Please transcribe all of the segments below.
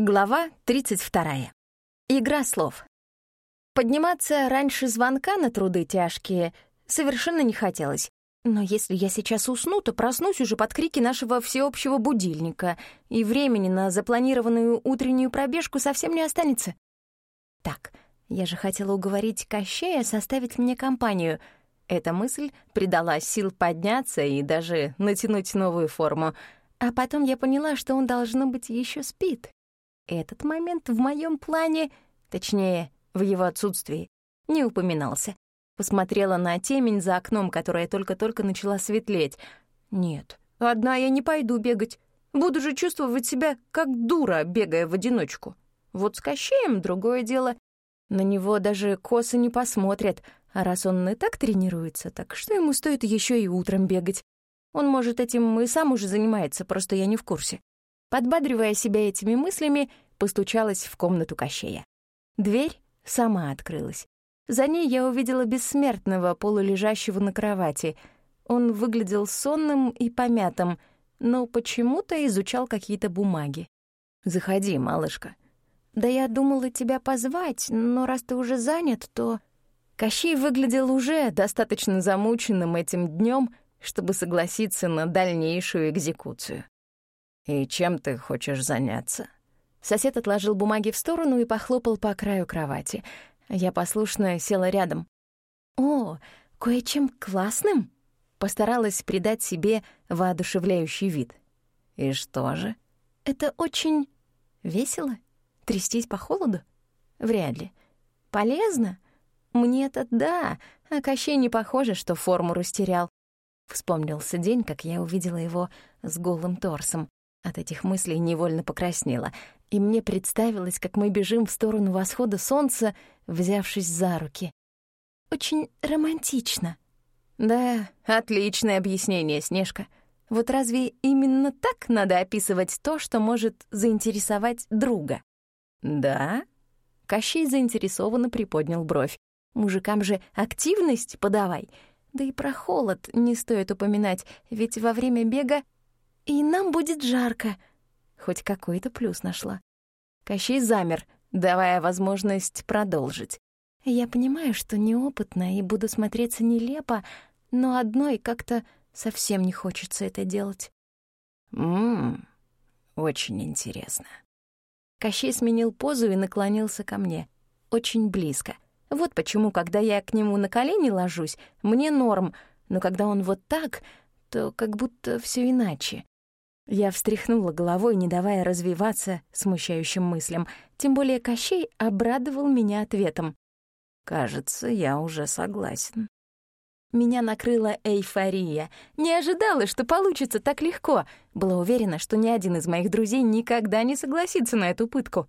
Глава 32. Игра слов. Подниматься раньше звонка на труды тяжкие совершенно не хотелось. Но если я сейчас усну, то проснусь уже под крики нашего всеобщего будильника, и времени на запланированную утреннюю пробежку совсем не останется. Так, я же хотела уговорить Кощея составить мне компанию. Эта мысль придала сил подняться и даже натянуть новую форму. А потом я поняла, что он, должно быть, еще спит. Этот момент в моем плане, точнее, в его отсутствии, не упоминался. Посмотрела на темень за окном, которая только-только начала светлеть. Нет, одна я не пойду бегать. Буду же чувствовать себя как дура, бегая в одиночку. Вот с Кощеем другое дело. На него даже косы не посмотрят, а раз он и так тренируется, так что ему стоит еще и утром бегать? Он, может, этим и сам уже занимается, просто я не в курсе. Подбадривая себя этими мыслями, постучалась в комнату Кощея. Дверь сама открылась. За ней я увидела бессмертного, полулежащего на кровати. Он выглядел сонным и помятым, но почему-то изучал какие-то бумаги. «Заходи, малышка». «Да я думала тебя позвать, но раз ты уже занят, то...» Кощей выглядел уже достаточно замученным этим днем, чтобы согласиться на дальнейшую экзекуцию. «И чем ты хочешь заняться?» Сосед отложил бумаги в сторону и похлопал по краю кровати. Я послушно села рядом. «О, кое-чем классным?» Постаралась придать себе воодушевляющий вид. «И что же?» «Это очень весело? Трястись по холоду? Вряд ли. Полезно? Мне-то да, а Кощей не похоже, что форму растерял. Вспомнился день, как я увидела его с голым торсом. От этих мыслей невольно покраснела, и мне представилось, как мы бежим в сторону восхода солнца, взявшись за руки. Очень романтично. Да, отличное объяснение, Снежка. Вот разве именно так надо описывать то, что может заинтересовать друга? Да? Кощей заинтересованно приподнял бровь. Мужикам же активность подавай. Да и про холод не стоит упоминать, ведь во время бега и нам будет жарко. Хоть какой-то плюс нашла. Кощей замер, давая возможность продолжить. Я понимаю, что неопытна и буду смотреться нелепо, но одной как-то совсем не хочется это делать. Ммм, очень интересно. Кощей сменил позу и наклонился ко мне. Очень близко. Вот почему, когда я к нему на колени ложусь, мне норм, но когда он вот так, то как будто все иначе. Я встряхнула головой, не давая развиваться смущающим мыслям. Тем более Кощей обрадовал меня ответом. «Кажется, я уже согласен». Меня накрыла эйфория. Не ожидала, что получится так легко. Была уверена, что ни один из моих друзей никогда не согласится на эту пытку.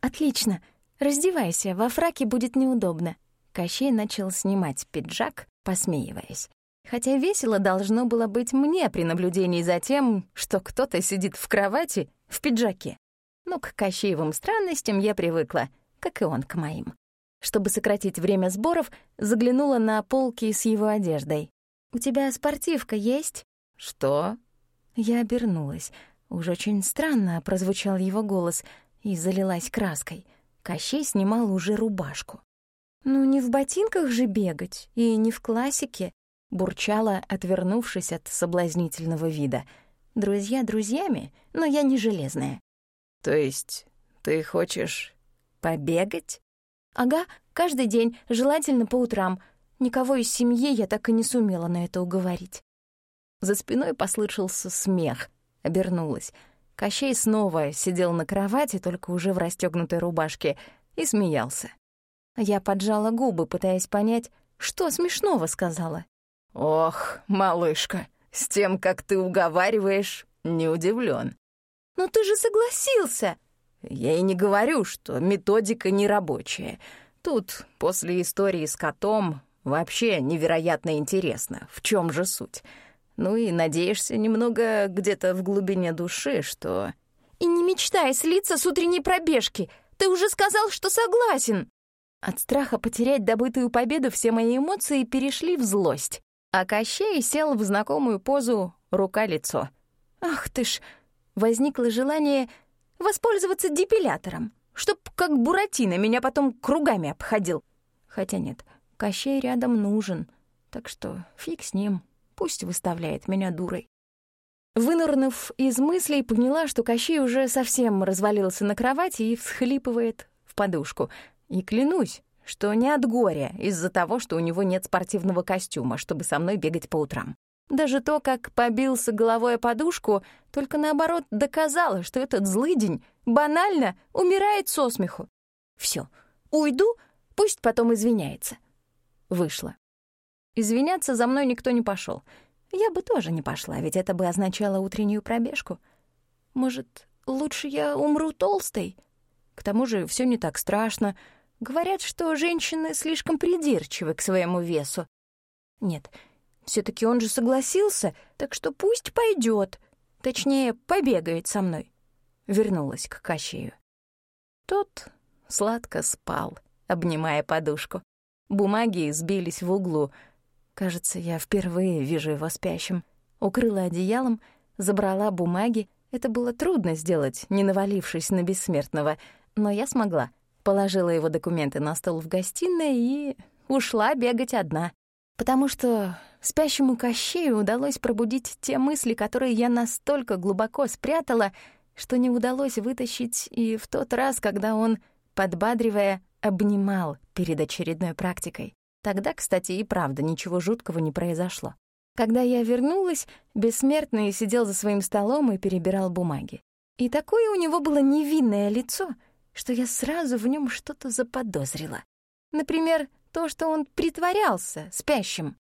«Отлично. Раздевайся, во фраке будет неудобно». Кощей начал снимать пиджак, посмеиваясь. Хотя весело должно было быть мне при наблюдении за тем, что кто-то сидит в кровати в пиджаке. Но к Кощеевым странностям я привыкла, как и он к моим. Чтобы сократить время сборов, заглянула на полки с его одеждой. «У тебя спортивка есть?» «Что?» Я обернулась. Уж очень странно прозвучал его голос и залилась краской. Кощей снимал уже рубашку. «Ну, не в ботинках же бегать, и не в классике бурчала, отвернувшись от соблазнительного вида. «Друзья друзьями, но я не железная». «То есть ты хочешь побегать?» «Ага, каждый день, желательно по утрам. Никого из семьи я так и не сумела на это уговорить». За спиной послышался смех. Обернулась. Кощей снова сидел на кровати, только уже в расстёгнутой рубашке, и смеялся. Я поджала губы, пытаясь понять, что смешного сказала. «Ох, малышка, с тем, как ты уговариваешь, не удивлен. «Но ты же согласился!» «Я и не говорю, что методика нерабочая. Тут, после истории с котом, вообще невероятно интересно, в чем же суть. Ну и надеешься немного где-то в глубине души, что...» «И не мечтай слиться с утренней пробежки! Ты уже сказал, что согласен!» От страха потерять добытую победу все мои эмоции перешли в злость. А Кощей сел в знакомую позу рука-лицо. «Ах ты ж!» Возникло желание воспользоваться депилятором, чтоб как Буратино меня потом кругами обходил. Хотя нет, Кощей рядом нужен, так что фиг с ним, пусть выставляет меня дурой. Вынырнув из мыслей, поняла, что Кощей уже совсем развалился на кровати и всхлипывает в подушку. И клянусь, что не от горя из-за того, что у него нет спортивного костюма, чтобы со мной бегать по утрам. Даже то, как побился головой о подушку, только наоборот доказало, что этот злыдень банально умирает со смеху. Все, уйду, пусть потом извиняется. Вышла. Извиняться за мной никто не пошел. Я бы тоже не пошла, ведь это бы означало утреннюю пробежку. Может, лучше я умру толстой? К тому же все не так страшно. Говорят, что женщины слишком придирчивы к своему весу. Нет, — все таки он же согласился, так что пусть пойдет, Точнее, побегает со мной. Вернулась к Кащею. Тот сладко спал, обнимая подушку. Бумаги сбились в углу. Кажется, я впервые вижу его спящим. Укрыла одеялом, забрала бумаги. Это было трудно сделать, не навалившись на бессмертного, но я смогла. Положила его документы на стол в гостиной и ушла бегать одна. Потому что Спящему Кощею удалось пробудить те мысли, которые я настолько глубоко спрятала, что не удалось вытащить и в тот раз, когда он, подбадривая, обнимал перед очередной практикой. Тогда, кстати, и правда ничего жуткого не произошло. Когда я вернулась, бессмертный сидел за своим столом и перебирал бумаги. И такое у него было невинное лицо, что я сразу в нем что-то заподозрила. Например, то, что он притворялся спящим.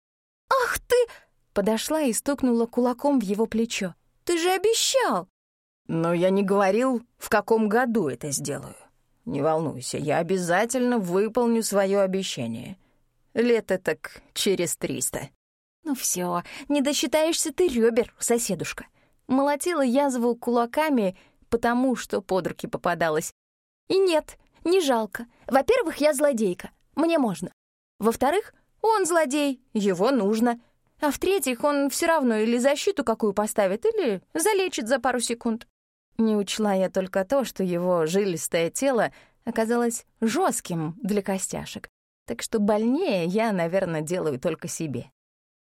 «Ах ты!» — подошла и стукнула кулаком в его плечо. «Ты же обещал!» «Но я не говорил, в каком году это сделаю. Не волнуйся, я обязательно выполню свое обещание. Лет так через триста». «Ну все, не досчитаешься ты ребер, соседушка». Молотила язву кулаками, потому что под руки попадалась. И нет, не жалко. Во-первых, я злодейка, мне можно. Во-вторых, он злодей, его нужно. А в-третьих, он все равно или защиту какую поставит, или залечит за пару секунд. Не учла я только то, что его жилистое тело оказалось жестким для костяшек. Так что больнее я, наверное, делаю только себе.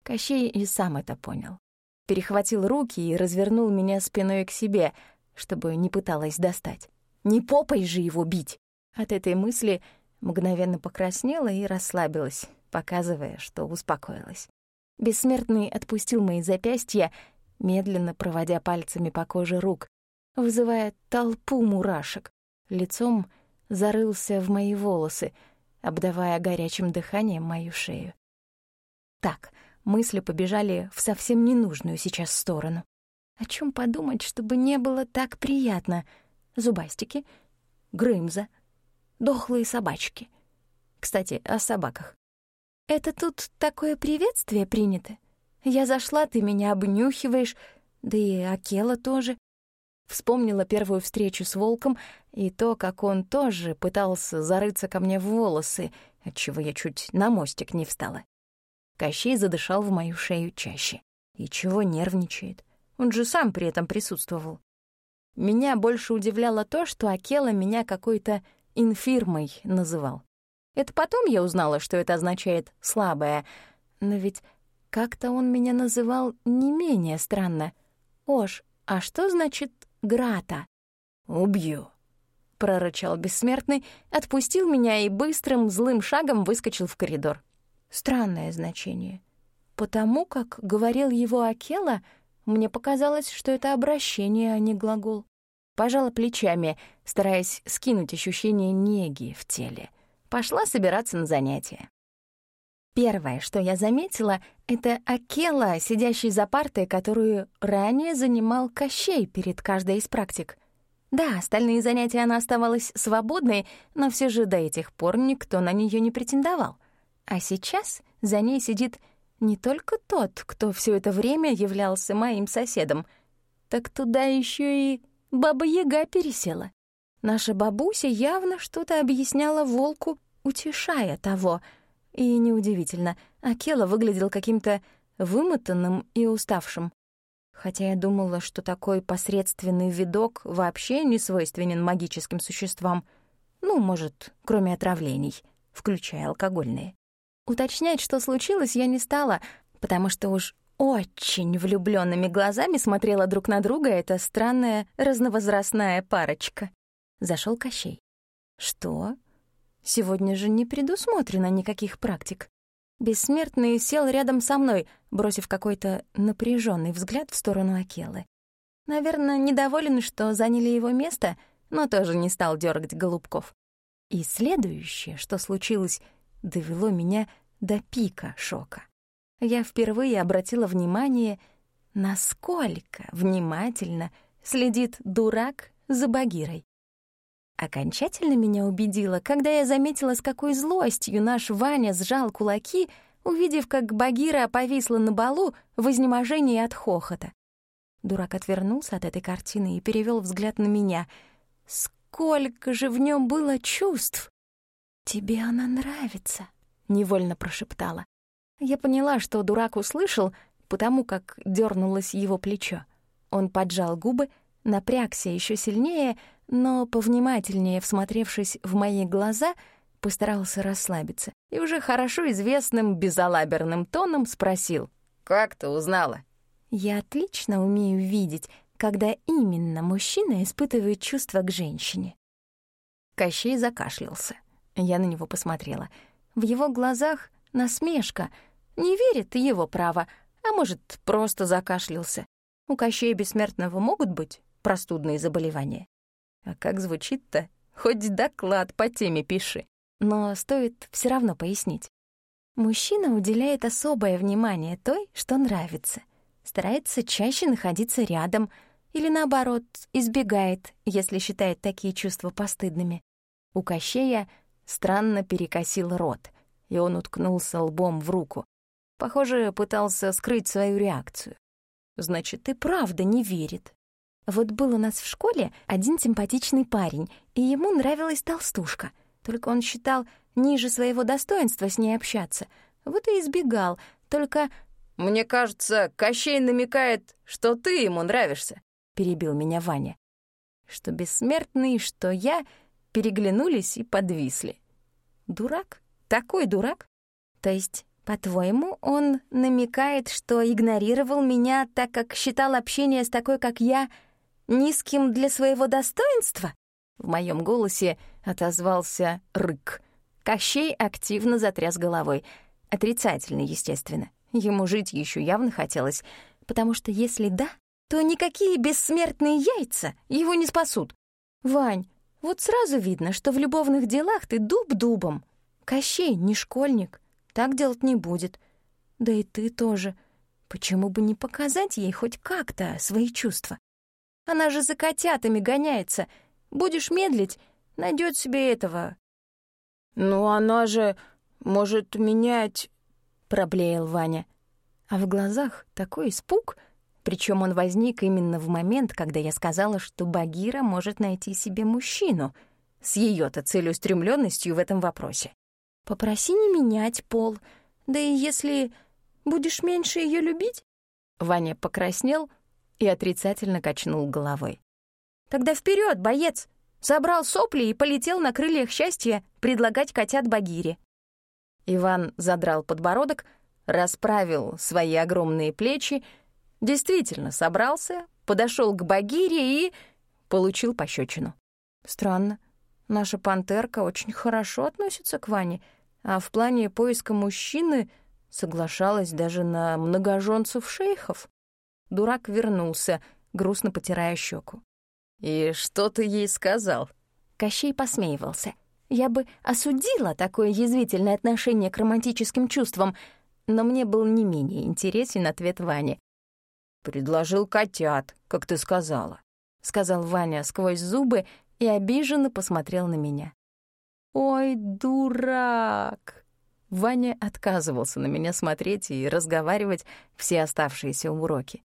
Кощей и сам это понял. Перехватил руки и развернул меня спиной к себе, чтобы не пыталась достать. Не попой же его бить. От этой мысли мгновенно покраснела и расслабилась, показывая, что успокоилась. Бессмертный отпустил мои запястья, медленно проводя пальцами по коже рук, вызывая толпу мурашек. Лицом зарылся в мои волосы, обдавая горячим дыханием мою шею. Так, мысли побежали в совсем ненужную сейчас сторону. О чем подумать, чтобы не было так приятно? Зубастики, Грымза, дохлые собачки. Кстати, о собаках. «Это тут такое приветствие принято? Я зашла, ты меня обнюхиваешь, да и Акела тоже». Вспомнила первую встречу с волком и то, как он тоже пытался зарыться ко мне в волосы, отчего я чуть на мостик не встала. Кощей задышал в мою шею чаще. И чего нервничает? Он же сам при этом присутствовал. Меня больше удивляло то, что Акела меня какой-то инфирмой называл. Это потом я узнала, что это означает «слабая». Но ведь как-то он меня называл не менее странно. «Ош, а что значит «грата»?» «Убью», — прорычал бессмертный, отпустил меня и быстрым злым шагом выскочил в коридор. Странное значение. Потому как говорил его Акела, мне показалось, что это обращение, а не глагол. Пожала плечами, стараясь скинуть ощущение неги в теле пошла собираться на занятия. Первое, что я заметила, это Акела, сидящий за партой, которую ранее занимал Кощей перед каждой из практик. Да, остальные занятия она оставалась свободной, но все же до этих пор никто на нее не претендовал. А сейчас за ней сидит не только тот, кто все это время являлся моим соседом, так туда еще и Баба-Яга пересела. Наша бабуся явно что-то объясняла волку утешая того. И неудивительно, Акела выглядел каким-то вымотанным и уставшим. Хотя я думала, что такой посредственный видок вообще не свойственен магическим существам. Ну, может, кроме отравлений, включая алкогольные. Уточнять, что случилось, я не стала, потому что уж очень влюбленными глазами смотрела друг на друга эта странная разновозрастная парочка. Зашел Кощей. «Что? Сегодня же не предусмотрено никаких практик». Бессмертный сел рядом со мной, бросив какой-то напряженный взгляд в сторону Акелы. Наверное, недоволен, что заняли его место, но тоже не стал дергать голубков. И следующее, что случилось, довело меня до пика шока. Я впервые обратила внимание, насколько внимательно следит дурак за Багирой. Окончательно меня убедило, когда я заметила, с какой злостью наш Ваня сжал кулаки, увидев, как Багира повисла на балу в изнеможении от хохота. Дурак отвернулся от этой картины и перевел взгляд на меня. Сколько же в нем было чувств! «Тебе она нравится», — невольно прошептала. Я поняла, что дурак услышал, потому как дернулось его плечо. Он поджал губы, напрягся еще сильнее, но, повнимательнее всмотревшись в мои глаза, постарался расслабиться и уже хорошо известным безалаберным тоном спросил. «Как ты узнала?» «Я отлично умею видеть, когда именно мужчина испытывает чувства к женщине». Кощей закашлялся. Я на него посмотрела. В его глазах насмешка. Не верит его право, а может, просто закашлялся. У Кощея Бессмертного могут быть простудные заболевания. А как звучит-то? Хоть доклад по теме пиши. Но стоит все равно пояснить. Мужчина уделяет особое внимание той, что нравится. Старается чаще находиться рядом или, наоборот, избегает, если считает такие чувства постыдными. У Кощея странно перекосил рот, и он уткнулся лбом в руку. Похоже, пытался скрыть свою реакцию. Значит, и правда не верит. Вот был у нас в школе один симпатичный парень, и ему нравилась толстушка. Только он считал ниже своего достоинства с ней общаться. Вот и избегал. Только... «Мне кажется, Кощей намекает, что ты ему нравишься», — перебил меня Ваня. Что бессмертный, что я переглянулись и подвисли. Дурак? Такой дурак? То есть, по-твоему, он намекает, что игнорировал меня, так как считал общение с такой, как я, низким для своего достоинства?» В моем голосе отозвался рык. Кощей активно затряс головой. Отрицательно, естественно. Ему жить еще явно хотелось, потому что если да, то никакие бессмертные яйца его не спасут. «Вань, вот сразу видно, что в любовных делах ты дуб дубом. Кощей не школьник, так делать не будет. Да и ты тоже. Почему бы не показать ей хоть как-то свои чувства? Она же за котятами гоняется. Будешь медлить, найдет себе этого». «Ну, она же может менять...» — проблеял Ваня. А в глазах такой испуг, причем он возник именно в момент, когда я сказала, что Багира может найти себе мужчину с ее-то целеустремленностью в этом вопросе. «Попроси не менять пол, да и если будешь меньше ее любить...» Ваня покраснел, и отрицательно качнул головой. «Тогда вперед, боец!» Собрал сопли и полетел на крыльях счастья предлагать котят Багире. Иван задрал подбородок, расправил свои огромные плечи, действительно собрался, подошел к Багире и получил пощечину. Странно. Наша пантерка очень хорошо относится к Ване, а в плане поиска мужчины соглашалась даже на многоженцев шейхов. Дурак вернулся, грустно потирая щеку. «И что ты ей сказал?» Кощей посмеивался. Я бы осудила такое язвительное отношение к романтическим чувствам, но мне был не менее интересен ответ Вани. «Предложил котят, как ты сказала», — сказал Ваня сквозь зубы и обиженно посмотрел на меня. «Ой, дурак!» Ваня отказывался на меня смотреть и разговаривать все оставшиеся уроки.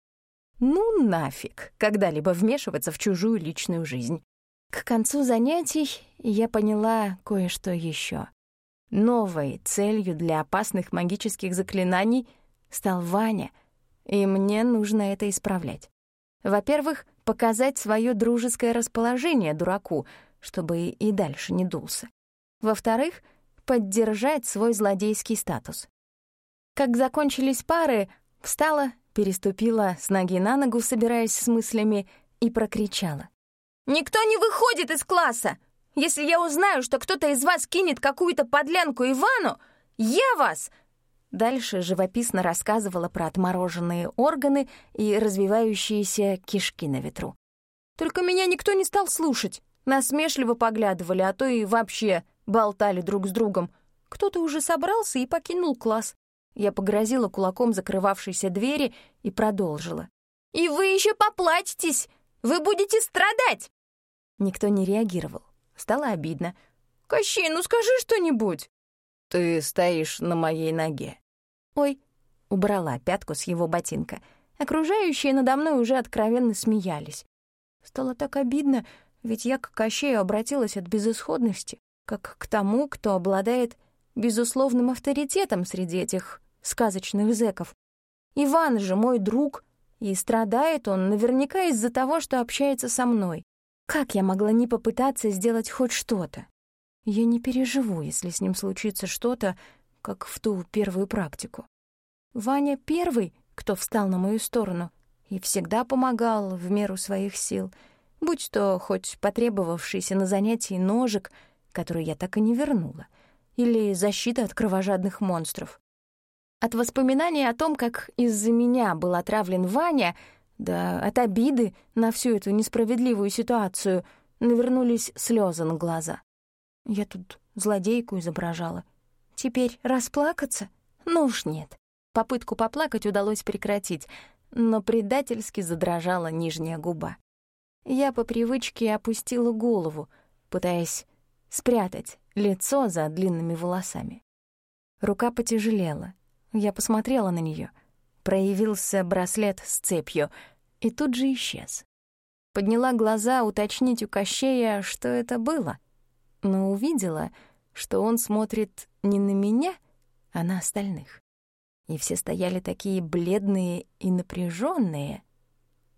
Ну нафиг когда-либо вмешиваться в чужую личную жизнь. К концу занятий я поняла кое-что еще. Новой целью для опасных магических заклинаний стал Ваня, и мне нужно это исправлять. Во-первых, показать свое дружеское расположение дураку, чтобы и дальше не дулся. Во-вторых, поддержать свой злодейский статус. Как закончились пары, встала, переступила с ноги на ногу, собираясь с мыслями, и прокричала. «Никто не выходит из класса! Если я узнаю, что кто-то из вас кинет какую-то подлянку Ивану, я вас Дальше живописно рассказывала про отмороженные органы и развивающиеся кишки на ветру. Только меня никто не стал слушать. Насмешливо поглядывали, а то и вообще болтали друг с другом. Кто-то уже собрался и покинул класс. Я погрозила кулаком закрывавшейся двери и продолжила. «И вы еще поплачетесь! Вы будете страдать!» Никто не реагировал. Стало обидно. «Кощей, ну скажи что-нибудь!» «Ты стоишь на моей ноге», «Ой!» — убрала пятку с его ботинка. Окружающие надо мной уже откровенно смеялись. Стало так обидно, ведь я к Кощею обратилась от безысходности, как к тому, кто обладает безусловным авторитетом среди этих сказочных зэков. Иван же мой друг, и страдает он наверняка из-за того, что общается со мной. Как я могла не попытаться сделать хоть что-то? Я не переживу, если с ним случится что-то, как в ту первую практику. Ваня первый, кто встал на мою сторону, и всегда помогал в меру своих сил, будь то хоть потребовавшийся на занятии ножик, который я так и не вернула, или защита от кровожадных монстров. От воспоминаний о том, как из-за меня был отравлен Ваня, да от обиды на всю эту несправедливую ситуацию навернулись слезы на глаза. Я тут злодейку изображала, Теперь расплакаться? Ну уж нет. Попытку поплакать удалось прекратить, но предательски задрожала нижняя губа. Я по привычке опустила голову, пытаясь спрятать лицо за длинными волосами. Рука потяжелела. Я посмотрела на нее. Проявился браслет с цепью и тут же исчез. Подняла глаза уточнить у Кощея, что это было, но увидела — что он смотрит не на меня, а на остальных. И все стояли такие бледные и напряженные.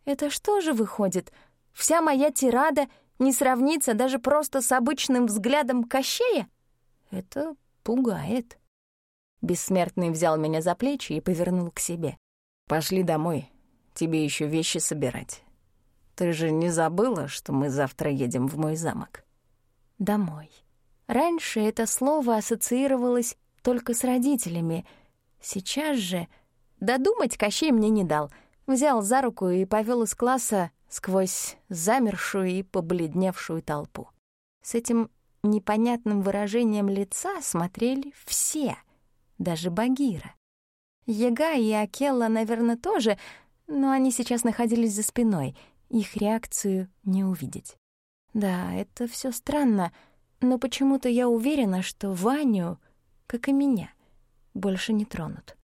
Это что же выходит? Вся моя тирада не сравнится даже просто с обычным взглядом Кощея? Это пугает. Бессмертный взял меня за плечи и повернул к себе. «Пошли домой, тебе еще вещи собирать. Ты же не забыла, что мы завтра едем в мой замок?» «Домой». Раньше это слово ассоциировалось только с родителями. Сейчас же... Додумать Кощей мне не дал. Взял за руку и повел из класса сквозь замершую и побледневшую толпу. С этим непонятным выражением лица смотрели все, даже Багира. Яга и Акелла, наверное, тоже, но они сейчас находились за спиной, их реакцию не увидеть. Да, это все странно — но почему-то я уверена, что Ваню, как и меня, больше не тронут.